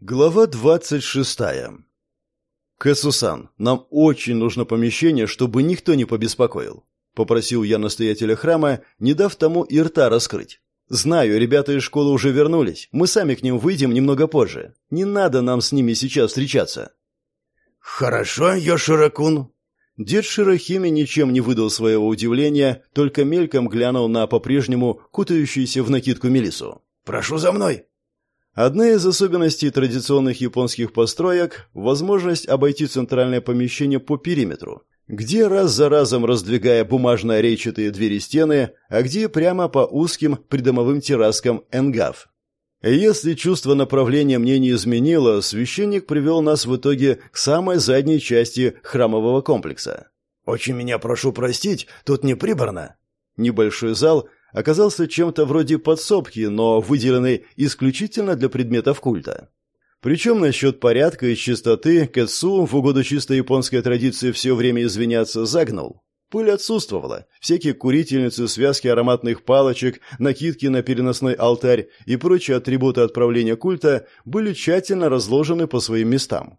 Глава двадцать шестая. «Кэсусан, нам очень нужно помещение, чтобы никто не побеспокоил», — попросил я настоятеля храма, не дав тому и рта раскрыть. «Знаю, ребята из школы уже вернулись. Мы сами к ним выйдем немного позже. Не надо нам с ними сейчас встречаться». «Хорошо, Йоширакун». Дед Широхими ничем не выдал своего удивления, только мельком глянул на по-прежнему кутающуюся в накидку Мелису. «Прошу за мной». Одна из особенностей традиционных японских построек – возможность обойти центральное помещение по периметру, где раз за разом раздвигая бумажно-рейчатые двери стены, а где прямо по узким придомовым терраскам энгав. Если чувство направления мне не изменило, священник привел нас в итоге к самой задней части храмового комплекса. «Очень меня прошу простить, тут не приборно». Небольшой зал – оказался чем-то вроде подсобки, но выделенной исключительно для предметов культа. Причем насчет порядка и чистоты Кэтсу в угоду чистой японской традиции все время извиняться загнул. Пыль отсутствовала. Всякие курительницы, связки ароматных палочек, накидки на переносной алтарь и прочие атрибуты отправления культа были тщательно разложены по своим местам.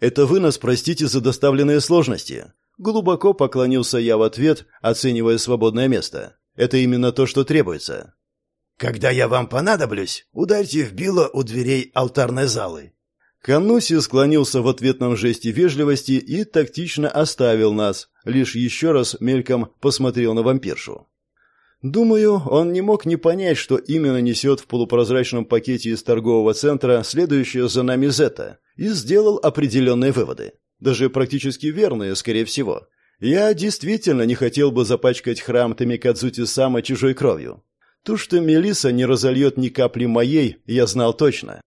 «Это вы нас простите за доставленные сложности». Глубоко поклонился я в ответ, оценивая свободное место. Это именно то, что требуется. Когда я вам понадоблюсь, ударьте в било у дверей алтарной залы. Кануси склонился в ответном жесте вежливости и тактично оставил нас, лишь еще раз мельком посмотрел на вампиршу. Думаю, он не мог не понять, что именно несет в полупрозрачном пакете из торгового центра следующее за нами Зета, и сделал определенные выводы. Даже практически верные, скорее всего. Я действительно не хотел бы запачкать храм Тамикадзути Сама чужой кровью. То, что Мелиса не разольет ни капли моей, я знал точно.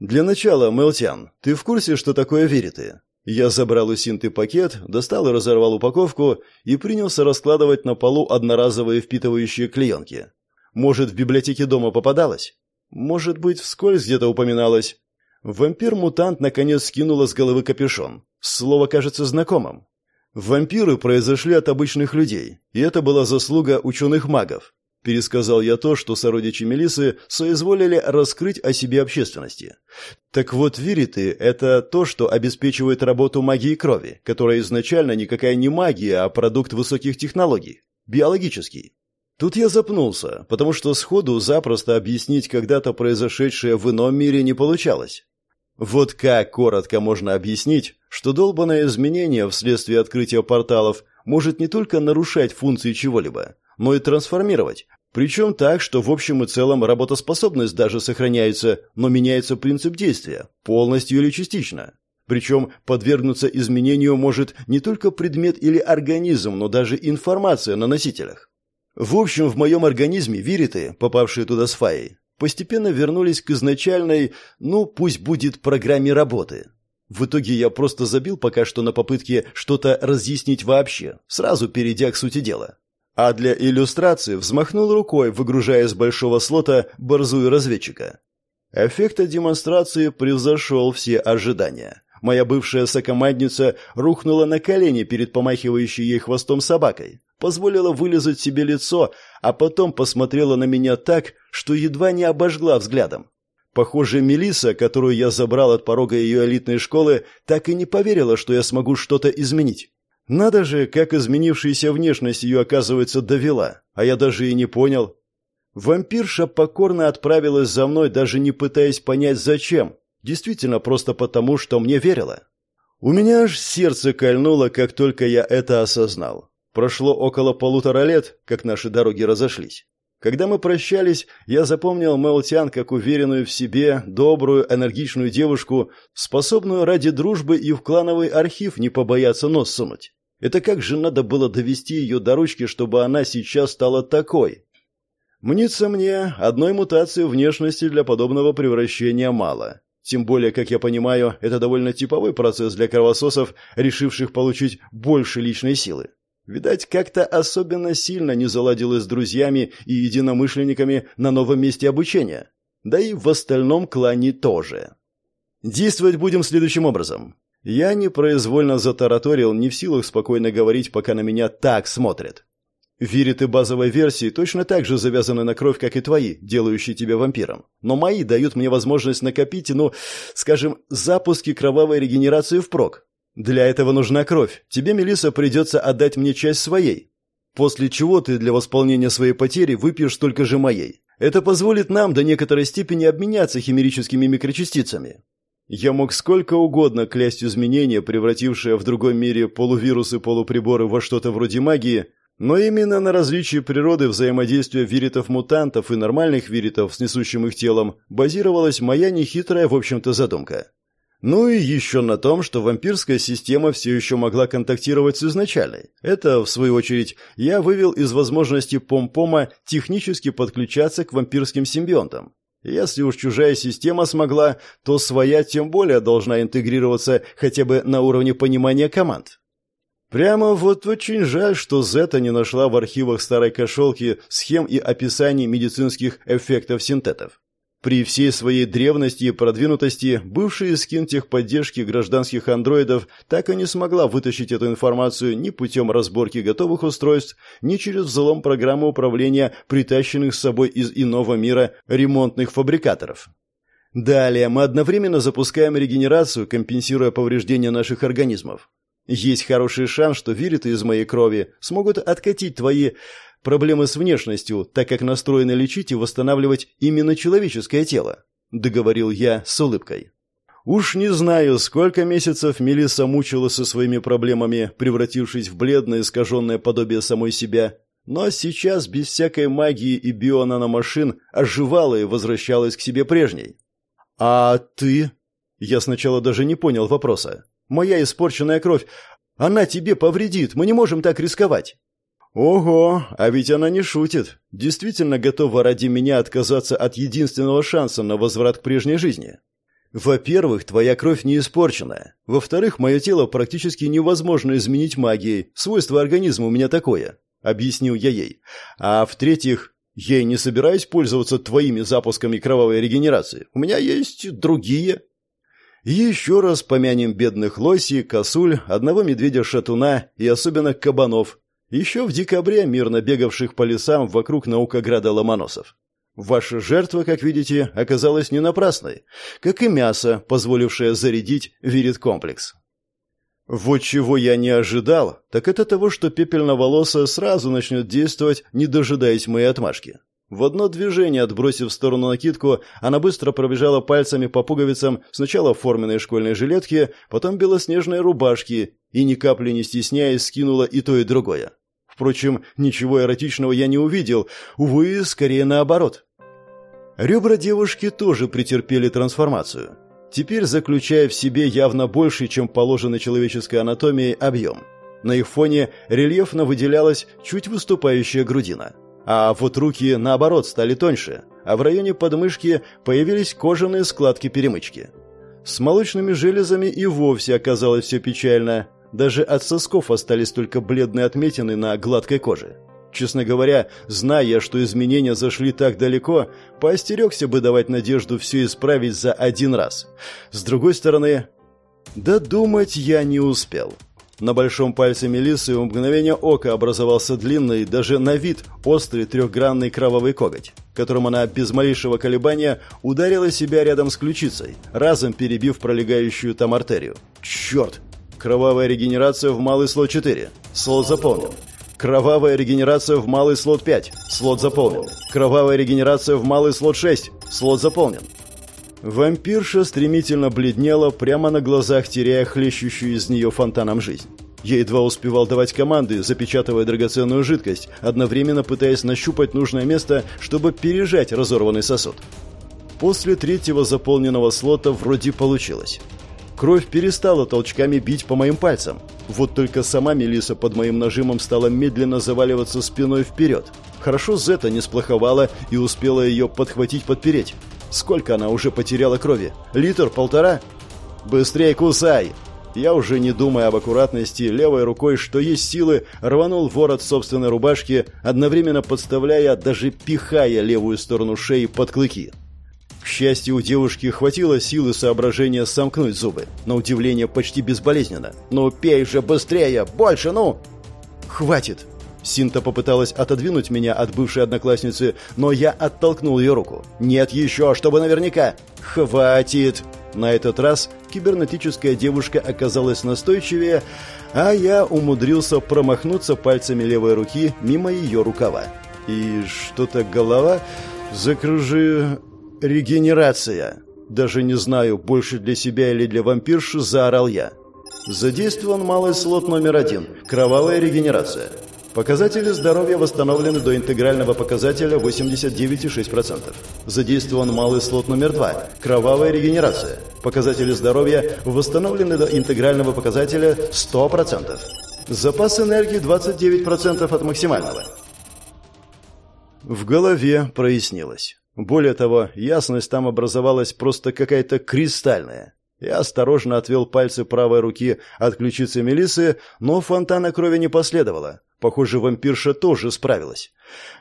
Для начала, Мелтян, ты в курсе, что такое вериты? Я забрал у Синты пакет, достал и разорвал упаковку и принялся раскладывать на полу одноразовые впитывающие клеенки. Может, в библиотеке дома попадалось? Может быть, вскользь где-то упоминалось? Вампир-мутант наконец скинула с головы капюшон. Слово кажется знакомым. Вампиры произошли от обычных людей, и это была заслуга ученых-магов. Пересказал я то, что сородичи Мелисы соизволили раскрыть о себе общественности. Так вот, вириты – это то, что обеспечивает работу магии крови, которая изначально никакая не магия, а продукт высоких технологий. Биологический. Тут я запнулся, потому что сходу запросто объяснить когда-то произошедшее в ином мире не получалось. Вот как коротко можно объяснить, что долбанное изменение вследствие открытия порталов может не только нарушать функции чего-либо, но и трансформировать, причем так, что в общем и целом работоспособность даже сохраняется, но меняется принцип действия, полностью или частично. Причем подвергнуться изменению может не только предмет или организм, но даже информация на носителях. В общем, в моем организме вириты, попавшие туда с фаей, постепенно вернулись к изначальной, ну, пусть будет программе работы. В итоге я просто забил пока что на попытке что-то разъяснить вообще, сразу перейдя к сути дела. А для иллюстрации взмахнул рукой, выгружая из большого слота борзую разведчика. Эффект демонстрации превзошел все ожидания. Моя бывшая сокомандница рухнула на колени перед помахивающей ей хвостом собакой позволила вылезать себе лицо, а потом посмотрела на меня так, что едва не обожгла взглядом. Похоже, Мелиса, которую я забрал от порога ее элитной школы, так и не поверила, что я смогу что-то изменить. Надо же, как изменившаяся внешность ее, оказывается, довела, а я даже и не понял. Вампирша покорно отправилась за мной, даже не пытаясь понять, зачем. Действительно, просто потому, что мне верила. У меня аж сердце кольнуло, как только я это осознал. Прошло около полутора лет, как наши дороги разошлись. Когда мы прощались, я запомнил Мэлтян как уверенную в себе, добрую, энергичную девушку, способную ради дружбы и в клановый архив не побояться нос сунуть. Это как же надо было довести ее до ручки, чтобы она сейчас стала такой? Мнится мне, одной мутации внешности для подобного превращения мало. Тем более, как я понимаю, это довольно типовой процесс для кровососов, решивших получить больше личной силы. Видать, как-то особенно сильно не заладилось с друзьями и единомышленниками на новом месте обучения. Да и в остальном клане тоже. Действовать будем следующим образом. Я непроизвольно затараторил, не в силах спокойно говорить, пока на меня так смотрят. Вириты базовой версии точно так же завязаны на кровь, как и твои, делающие тебя вампиром. Но мои дают мне возможность накопить, ну, скажем, запуски кровавой регенерации впрок. Для этого нужна кровь. Тебе, Мелиса, придется отдать мне часть своей. После чего ты для восполнения своей потери выпьешь столько же моей. Это позволит нам до некоторой степени обменяться химерическими микрочастицами. Я мог сколько угодно клясть изменения, превратившие в другом мире полувирусы полуприборы во что-то вроде магии, но именно на различии природы взаимодействия виритов-мутантов и нормальных виритов с несущим их телом базировалась моя нехитрая, в общем-то, задумка. Ну и еще на том, что вампирская система все еще могла контактировать с изначальной. Это, в свою очередь, я вывел из возможности Помпома технически подключаться к вампирским симбионтам. Если уж чужая система смогла, то своя тем более должна интегрироваться хотя бы на уровне понимания команд. Прямо вот очень жаль, что Зета не нашла в архивах старой кошелки схем и описаний медицинских эффектов синтетов. При всей своей древности и продвинутости бывший скин техподдержки гражданских андроидов так и не смогла вытащить эту информацию ни путем разборки готовых устройств, ни через взлом программы управления притащенных с собой из иного мира ремонтных фабрикаторов. Далее мы одновременно запускаем регенерацию, компенсируя повреждения наших организмов. Есть хороший шанс, что вириты из моей крови смогут откатить твои проблемы с внешностью, так как настроены лечить и восстанавливать именно человеческое тело», — договорил я с улыбкой. Уж не знаю, сколько месяцев Мелисса мучила со своими проблемами, превратившись в бледное искаженное подобие самой себя, но сейчас без всякой магии и бионаномашин оживала и возвращалась к себе прежней. «А ты?» Я сначала даже не понял вопроса. «Моя испорченная кровь, она тебе повредит, мы не можем так рисковать». Ого, а ведь она не шутит. Действительно готова ради меня отказаться от единственного шанса на возврат к прежней жизни. Во-первых, твоя кровь не испорченная. Во-вторых, мое тело практически невозможно изменить магией. Свойство организма у меня такое, объяснил я ей. А в-третьих, я не собираюсь пользоваться твоими запусками кровавой регенерации. У меня есть другие. еще раз помянем бедных лосей, косуль, одного медведя-шатуна и особенно кабанов, еще в декабре мирно бегавших по лесам вокруг наукограда Ломоносов. Ваша жертва, как видите, оказалась не напрасной, как и мясо, позволившее зарядить вирит-комплекс. Вот чего я не ожидал, так это того, что пепельноволосая сразу начнет действовать, не дожидаясь моей отмашки. В одно движение, отбросив в сторону накидку, она быстро пробежала пальцами по пуговицам сначала форменной школьной жилетки, потом белоснежной рубашки и, ни капли не стесняясь, скинула и то, и другое. Впрочем, ничего эротичного я не увидел, увы, скорее наоборот. Ребра девушки тоже претерпели трансформацию. Теперь заключая в себе явно больше, чем положено человеческой анатомией, объем. На их фоне рельефно выделялась чуть выступающая грудина. А вот руки, наоборот, стали тоньше, а в районе подмышки появились кожаные складки-перемычки. С молочными железами и вовсе оказалось все печально. Даже от сосков остались только бледные отметины на гладкой коже. Честно говоря, зная, что изменения зашли так далеко, поостерегся бы давать надежду все исправить за один раз. С другой стороны, додумать я не успел. На большом пальце Мелиссы у мгновения ока образовался длинный, даже на вид острый трехгранный кровавый коготь, которым она без малейшего колебания ударила себя рядом с ключицей, разом перебив пролегающую там артерию. «Черт! Кровавая регенерация в малый слот 4. Слот заполнен. Кровавая регенерация в малый слот 5. Слот заполнен. Кровавая регенерация в малый слот 6. Слот заполнен. Вампирша стремительно бледнела, прямо на глазах теряя хлещущую из нее фонтаном жизнь. Я едва успевал давать команды, запечатывая драгоценную жидкость, одновременно пытаясь нащупать нужное место, чтобы пережать разорванный сосуд. После третьего заполненного слота вроде получилось. Кровь перестала толчками бить по моим пальцам. Вот только сама Мелиса под моим нажимом стала медленно заваливаться спиной вперед. Хорошо Зета не сплоховала и успела ее подхватить-подпереть. Сколько она уже потеряла крови? Литр, полтора? Быстрее кусай! Я уже не думая об аккуратности, левой рукой, что есть силы, рванул ворот собственной рубашки, одновременно подставляя, даже пихая левую сторону шеи под клыки. К счастью, у девушки хватило силы соображения сомкнуть зубы. На удивление, почти безболезненно. «Ну, пей же быстрее! Больше, ну!» «Хватит!» Синта попыталась отодвинуть меня от бывшей одноклассницы, но я оттолкнул ее руку. «Нет еще, чтобы наверняка!» «Хватит!» На этот раз кибернетическая девушка оказалась настойчивее, а я умудрился промахнуться пальцами левой руки мимо ее рукава. И что-то голова закружи... Регенерация. Даже не знаю, больше для себя или для вампирши, заорал я. Задействован малый слот номер один. Кровавая регенерация. Показатели здоровья восстановлены до интегрального показателя 89,6%. Задействован малый слот номер 2 – кровавая регенерация. Показатели здоровья восстановлены до интегрального показателя 100%. Запас энергии 29% от максимального. В голове прояснилось. Более того, ясность там образовалась просто какая-то кристальная. Я осторожно отвел пальцы правой руки от ключицы Мелисы, но фонтана крови не последовало. Похоже, вампирша тоже справилась.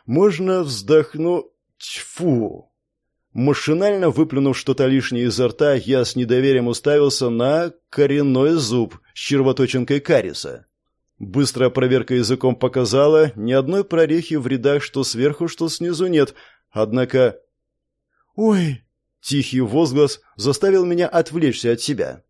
Можно вздохнуть... Тьфу! Машинально выплюнув что-то лишнее изо рта, я с недоверием уставился на коренной зуб с червоточинкой кариеса. Быстрая проверка языком показала, ни одной прорехи в рядах что сверху, что снизу нет. Однако... «Ой!» Тихий возглас заставил меня отвлечься от себя.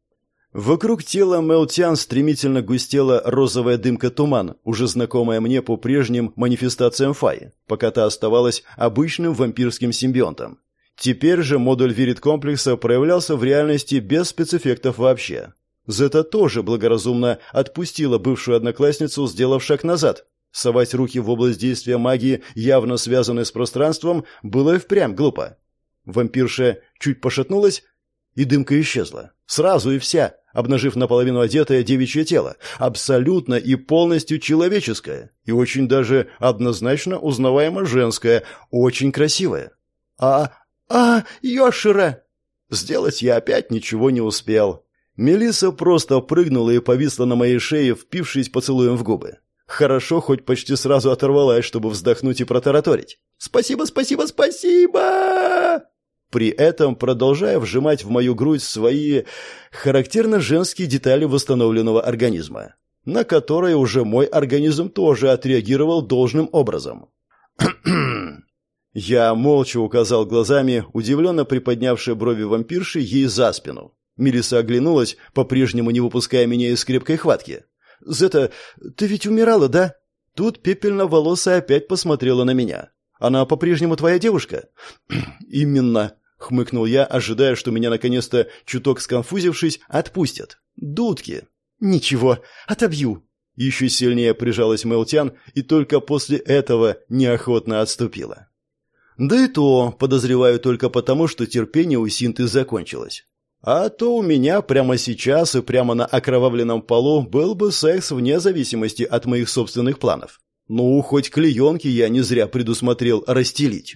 Вокруг тела Мелтян стремительно густела розовая дымка туман, уже знакомая мне по прежним манифестациям Фаи, пока та оставалась обычным вампирским симбионтом. Теперь же модуль вирит-комплекса проявлялся в реальности без спецэффектов вообще. Зета тоже благоразумно отпустила бывшую одноклассницу, сделав шаг назад. Совать руки в область действия магии, явно связанной с пространством, было и впрямь глупо. Вампирша чуть пошатнулась, и дымка исчезла. Сразу и вся, обнажив наполовину одетое девичье тело, абсолютно и полностью человеческое, и очень даже однозначно узнаваемо женское, очень красивое. А... а... Йошира! Сделать я опять ничего не успел. Мелиса просто прыгнула и повисла на моей шее, впившись поцелуем в губы. Хорошо, хоть почти сразу оторвалась, чтобы вздохнуть и протараторить. «Спасибо, спасибо, спасибо!» при этом продолжая вжимать в мою грудь свои характерно женские детали восстановленного организма, на которые уже мой организм тоже отреагировал должным образом. Я молча указал глазами, удивленно приподнявшие брови вампирши ей за спину. Мелиса оглянулась, по-прежнему не выпуская меня из крепкой хватки. «Зета, ты ведь умирала, да?» Тут пепельноволосая опять посмотрела на меня. «Она по-прежнему твоя девушка?» «Именно», хмыкнул я, ожидая, что меня наконец-то, чуток сконфузившись, отпустят. Дудки. Ничего, отобью. Еще сильнее прижалась Мелтян и только после этого неохотно отступила. Да и то, подозреваю только потому, что терпение у Синты закончилось. А то у меня прямо сейчас и прямо на окровавленном полу был бы секс вне зависимости от моих собственных планов. Ну, хоть клеенки я не зря предусмотрел расстелить.